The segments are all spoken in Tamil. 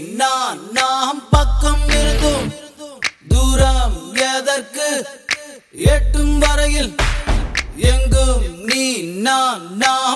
நான் நாம் பக்கம் இருக்கும். தூரம் எதற்கு? எட்டும் வரையில் எங்கும் நீ நான் நான்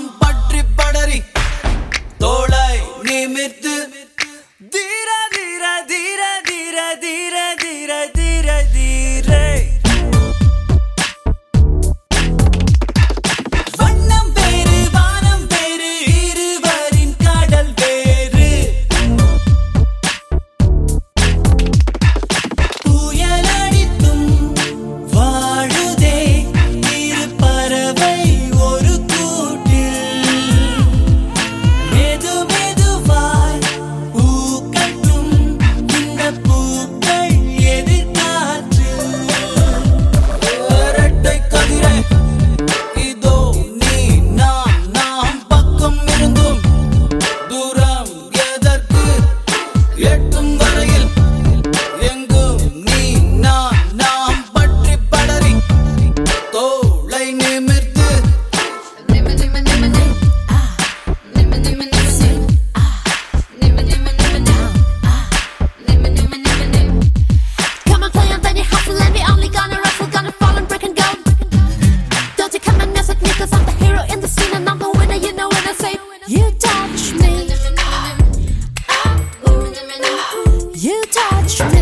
you touched me.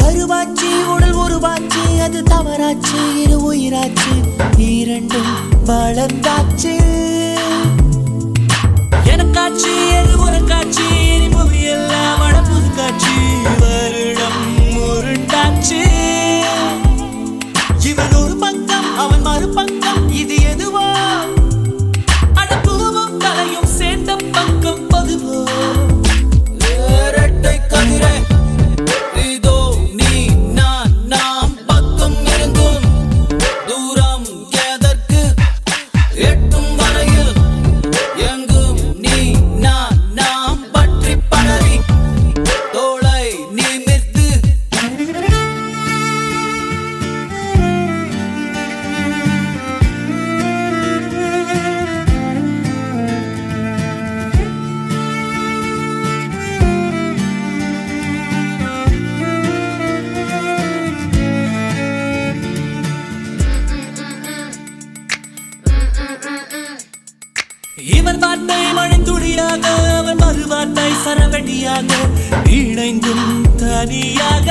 கருவாச்சி உடல் உருவாச்சி அது தவறாச்சு இரு உயிராச்சு. இரண்டும் வளர்ந்தாச்சு. எனக்காட்சி எது உனக்காட்சி எரிபொரியல் இவன் வார்த்தை மழைத்துளியாக அவன் மறுவார்த்தை சரவெடியாக இணைந்தும் தனியாக.